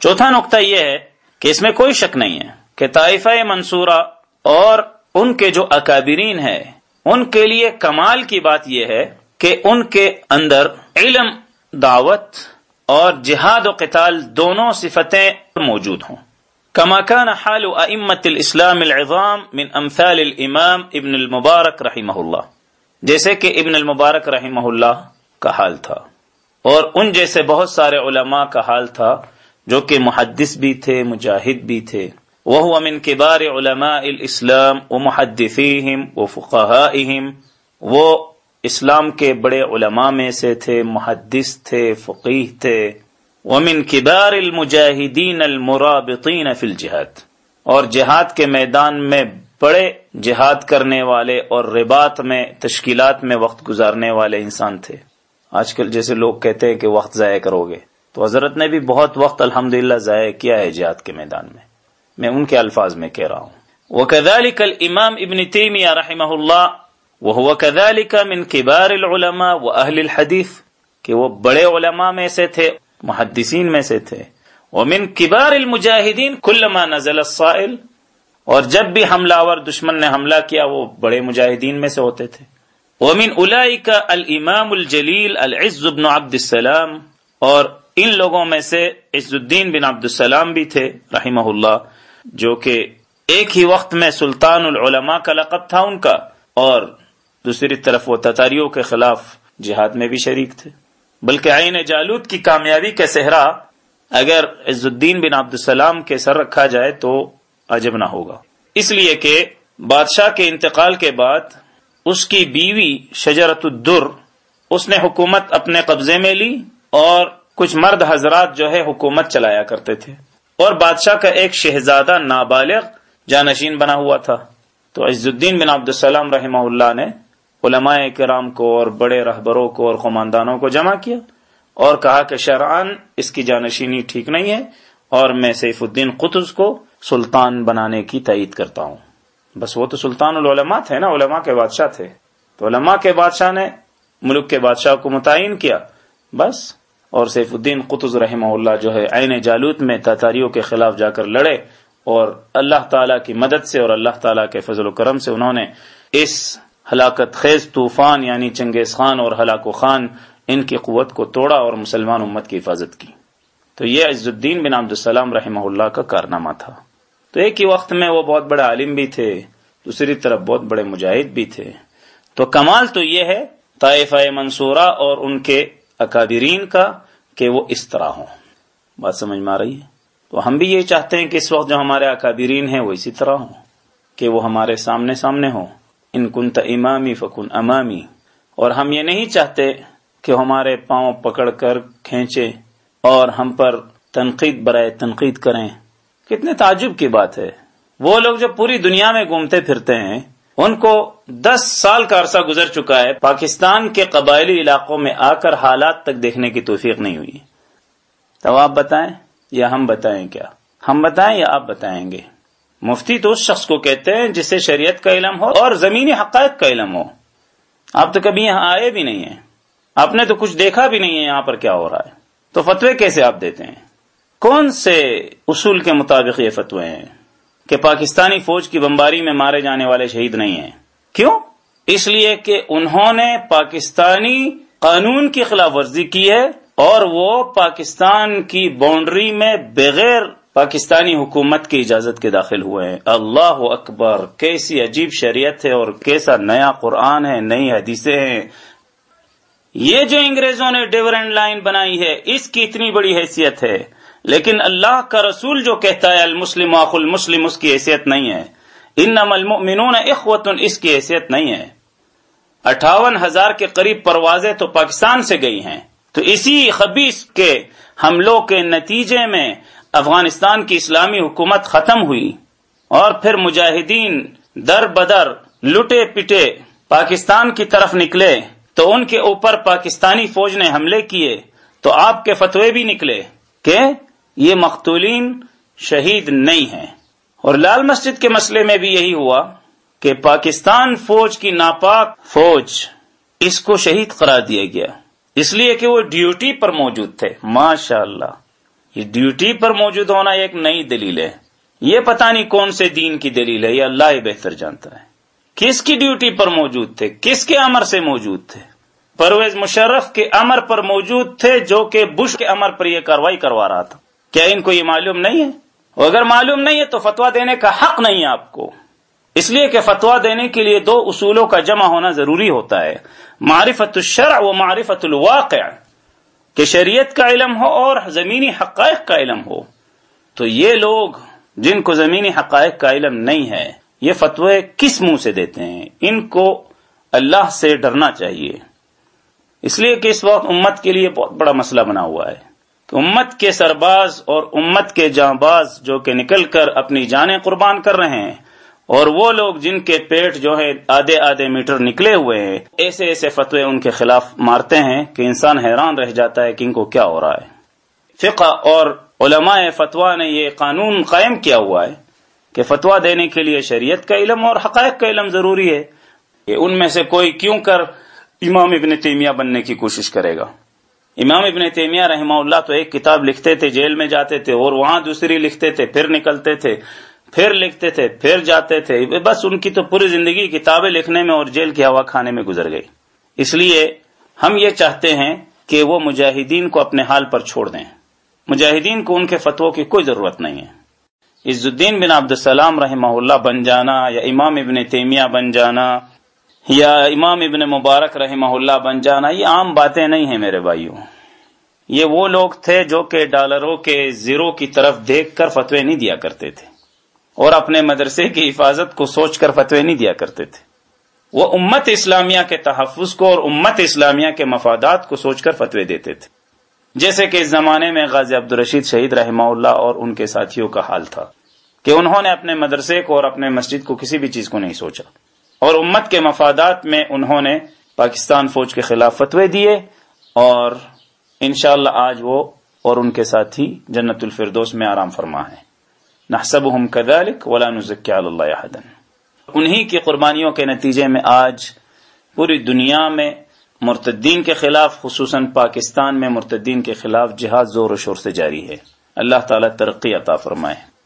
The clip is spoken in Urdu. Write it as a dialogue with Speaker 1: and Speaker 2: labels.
Speaker 1: چوتھا نقطہ یہ ہے کہ اس میں کوئی شک نہیں ہے کہ طائفہ منصورہ اور ان کے جو اکابرین ہے ان کے لیے کمال کی بات یہ ہے کہ ان کے اندر علم، دعوت اور جہاد و قتال دونوں صفتیں موجود ہوں۔ كما كان حال ائمه الاسلام العظام من امثال الامام ابن المبارک رحمہ اللہ۔ جیسے کہ ابن المبارک رحمہ اللہ کا حال تھا۔ اور ان جیسے بہت سارے علماء کا حال تھا۔ جو کہ محدث بھی تھے، مجاہد بھی تھے۔ وہ من کبار علماء الاسلام و محدثیہم و فقہائہم۔ وہ اسلام کے بڑے علماء میں سے تھے، محدث تھے فقیح تھے۔ ومن کبار المجاہدین المرابطین فی الجہاد۔ اور جہاد کے میدان میں بڑے جہاد کرنے والے اور ربات میں، تشکیلات میں وقت گزارنے والے انسان تھے۔ آج کل جیسے لوگ کہتے ہیں کہ وقت ضائع کرو گے تو حضرت نے بھی بہت وقت الحمد ضائع کیا ہے جہاد کے میدان میں۔ میں ان کے الفاظ میں کہہ رہا ہوں۔ وہ کدال کل امام ابن تیمیہ رحمہ اللہ وہ کدال کا من کبار العلماء و اہل کہ وہ بڑے علماء میں سے تھے، محدثین میں سے تھے۔ ومن کبار المجاہدین کلما نزل الصائل اور جب بھی حملہ آور دشمن نے حملہ کیا، وہ بڑے مجاہدین میں سے ہوتے تھے۔ ومن اولئک الامام الجلیل العز بن عبد السلام اور ان لوگوں میں سے عز الدین بن عبد السلام بھی تھے، رحمہ اللہ، جو کہ ایک ہی وقت میں سلطان العلماء کا لقب تھا ان کا، اور دوسری طرف وہ تتاریوں کے خلاف جہاد میں بھی شریک تھے۔ بلکہ عین جالود کی کامیابی کا صحرا اگر عز الدین بن عبد السلام کے سر رکھا جائے تو عجب نہ ہوگا۔ اس لیے کہ بادشاہ کے انتقال کے بعد اس کی بیوی شجرت الدر، اس نے حکومت اپنے قبضے میں لی اور کچھ مرد حضرات جو ہے حکومت چلایا کرتے تھے۔ اور بادشاہ کا ایک شہزادہ نابالغ جانشین بنا ہوا تھا۔ تو عز الدین بن عبد السلام رحمہ اللہ نے علماء کرام کو اور بڑے رہبروں کو اور خماندانوں کو جمع کیا اور کہا کہ شرعان اس کی جانشینی ٹھیک نہیں ہے اور میں سیف الدین قطز کو سلطان بنانے کی تعید کرتا ہوں۔ بس وہ تو سلطان العلماء تھے نا، علماء کے بادشاہ تھے۔ تو علماء کے بادشاہ نے ملک کے بادشاہ کو متعین کیا۔ بس اور سیف الدین قطز رحمہ اللہ جو ہے عین جالوت میں تاتاریوں کے خلاف جا کر لڑے اور اللہ تعالی کی مدد سے اور اللہ تعالی کے فضل و کرم سے انہوں نے اس ہلاکت خیز طوفان یعنی چنگیز خان اور ہلاک و خان ان کی قوت کو توڑا اور مسلمان امت کی حفاظت کی۔ تو یہ عز الدین بن عبد السلام رحمہ اللہ کا کارنامہ تھا۔ تو ایک ہی وقت میں وہ بہت بڑے عالم بھی تھے، دوسری طرف بہت بڑے مجاہد بھی تھے۔ تو کمال تو یہ ہے، طائفہ منصورہ اور ان کے اکابرین کا کہ وہ اس طرح ہوں۔ بات سمجھ میں آ رہی ہے؟ تو ہم بھی یہ چاہتے ہیں کہ اس وقت جو ہمارے اکابرین ہیں وہ اسی طرح ہوں، کہ وہ ہمارے سامنے سامنے ہوں۔ ان کنت امامی فکن امامی۔ اور ہم یہ نہیں چاہتے کہ ہمارے پاؤں پکڑ کر کھینچے اور ہم پر تنقید برائے تنقید کریں۔ کتنے تعجب کی بات ہے۔ وہ لوگ جو پوری دنیا میں گھومتے پھرتے ہیں ان کو دس سال کا عرصہ گزر چکا ہے، پاکستان کے قبائلی علاقوں میں آ کر حالات تک دیکھنے کی توفیق نہیں ہوئی تو آپ بتائیں، یا ہم بتائیں کیا؟ ہم بتائیں یا آپ بتائیں گے؟ مفتی تو اس شخص کو کہتے ہیں جسے شریعت کا علم ہو اور زمینی حقائق کا علم ہو۔ آپ تو کبھی یہاں آئے بھی نہیں ہیں۔ آپ نے تو کچھ دیکھا بھی نہیں ہے یہاں پر کیا ہو رہا ہے۔ تو فتوے کیسے آپ دیتے ہیں؟ کون سے اصول کے مطابق یہ فتوے ہیں؟ کہ پاکستانی فوج کی بمباری میں مارے جانے والے شہید نہیں ہیں۔ کیوں؟ اس لیے کہ انہوں نے پاکستانی قانون کی خلاف ورزی کی ہے اور وہ پاکستان کی باؤنڈری میں بغیر پاکستانی حکومت کی اجازت کے داخل ہوئے ہیں۔ اللہ اکبر، کیسی عجیب شریعت ہے اور کیسا نیا قرآن ہے، نئی حدیثیں ہیں۔ یہ جو انگریزوں نے ڈیورنٹ لائن بنائی ہے، اس کی اتنی بڑی حیثیت ہے۔ لیکن اللہ کا رسول جو کہتا ہے، المسلم آخ المسلم، اس کی حیثیت نہیں ہے۔ ان المؤمنون اخوت اس کی حیثیت نہیں ہے۔ اٹھاون ہزار کے قریب پروازیں تو پاکستان سے گئی ہیں۔ تو اسی خبیص کے حملوں کے نتیجے میں افغانستان کی اسلامی حکومت ختم ہوئی۔ اور پھر مجاہدین در بدر لٹے پٹے پاکستان کی طرف نکلے۔ تو ان کے اوپر پاکستانی فوج نے حملے کیے۔ تو آپ کے فتوے بھی نکلے کہ یہ مقتولین شہید نہیں ہیں۔ اور لال مسجد کے مسئلے میں بھی یہی ہوا کہ پاکستان فوج کی ناپاک فوج اس کو شہید قرار دیا گیا۔ اس لیے کہ وہ ڈیوٹی پر موجود تھے۔ ماشاء اللہ یہ ڈیوٹی پر موجود ہونا ایک نئی دلیل ہے۔ یہ پتہ نہیں کون سے دین کی دلیل ہے، یہ اللہ ہی بہتر جانتا ہے۔ کس کی ڈیوٹی پر موجود تھے؟ کس کے امر سے موجود تھے؟ پرویز مشرف کے امر پر موجود تھے جو کہ بش کے امر پر یہ کاروائی کروا رہا تھا۔ کیا ان کو یہ معلوم نہیں ہے؟ اگر معلوم نہیں ہے تو فتوا دینے کا حق نہیں ہے آپ کو۔ اس لیے کہ فتوا دینے کے لیے دو اصولوں کا جمع ہونا ضروری ہوتا ہے۔ معرفت الشرع و معرفت الواقع، کہ شریعت کا علم ہو اور زمینی حقائق کا علم ہو۔ تو یہ لوگ جن کو زمینی حقائق کا علم نہیں ہے، یہ فتوے کس منہ سے دیتے ہیں؟ ان کو اللہ سے ڈرنا چاہیے۔ اس لیے کہ اس وقت امت کے لیے بہت بڑا مسئلہ بنا ہوا ہے۔ کہ امت کے سرباز اور امت کے جاں باز جو کہ نکل کر اپنی جانیں قربان کر رہے ہیں اور وہ لوگ جن کے پیٹ جو ہے آدھے آدھے میٹر نکلے ہوئے ہیں، ایسے ایسے فتوے ان کے خلاف مارتے ہیں کہ انسان حیران رہ جاتا ہے کہ ان کو کیا ہو رہا ہے۔ فقہ اور علماء فتوا نے یہ قانون قائم کیا ہوا ہے کہ فتوا دینے کے لیے شریعت کا علم اور حقائق کا علم ضروری ہے۔ کہ ان میں سے کوئی کیوں کر امام ابن تیمیہ بننے کی کوشش کرے گا؟ امام ابن تیمیہ رحمہ اللہ تو ایک کتاب لکھتے تھے، جیل میں جاتے تھے اور وہاں دوسری لکھتے تھے، پھر نکلتے تھے، پھر لکھتے تھے، پھر جاتے تھے۔ بس ان کی تو پوری زندگی کتابیں لکھنے میں اور جیل کی ہوا کھانے میں گزر گئی۔ اس لیے ہم یہ چاہتے ہیں کہ وہ مجاہدین کو اپنے حال پر چھوڑ دیں۔ مجاہدین کو ان کے فتو کی کوئی ضرورت نہیں ہے۔ عز الدین بن عبد السلام رحمہ اللہ بن جانا یا امام ابن تیمیہ بن جانا یا امام ابن مبارک رحمہ اللہ بن جانا، یہ عام باتیں نہیں ہیں میرے بھائیوں یہ وہ لوگ تھے جو کہ ڈالروں کے زیرو کی طرف دیکھ کر فتوے نہیں دیا کرتے تھے۔ اور اپنے مدرسے کی حفاظت کو سوچ کر فتوے نہیں دیا کرتے تھے۔ وہ امت اسلامیہ کے تحفظ کو اور امت اسلامیہ کے مفادات کو سوچ کر فتوے دیتے تھے۔ جیسے کہ اس زمانے میں غازی عبدالرشید شہید رحمہ اللہ اور ان کے ساتھیوں کا حال تھا کہ انہوں نے اپنے مدرسے کو اور اپنے مسجد کو کسی بھی چیز کو نہیں سوچا۔ اور امت کے مفادات میں انہوں نے پاکستان فوج کے خلاف فتوے دیے اور انشاءاللہ اللہ آج وہ اور ان کے ساتھی جنت الفردوس میں آرام فرما ہے۔ نحسبهم كذلك ولا نزكي على الله احدا۔ انہی کی قربانیوں کے نتیجے میں آج پوری دنیا میں مرتدین کے خلاف، خصوصاً پاکستان میں مرتدین کے خلاف جہاد زور و شور سے جاری ہے۔ اللہ تعالی ترقی عطا فرمائے۔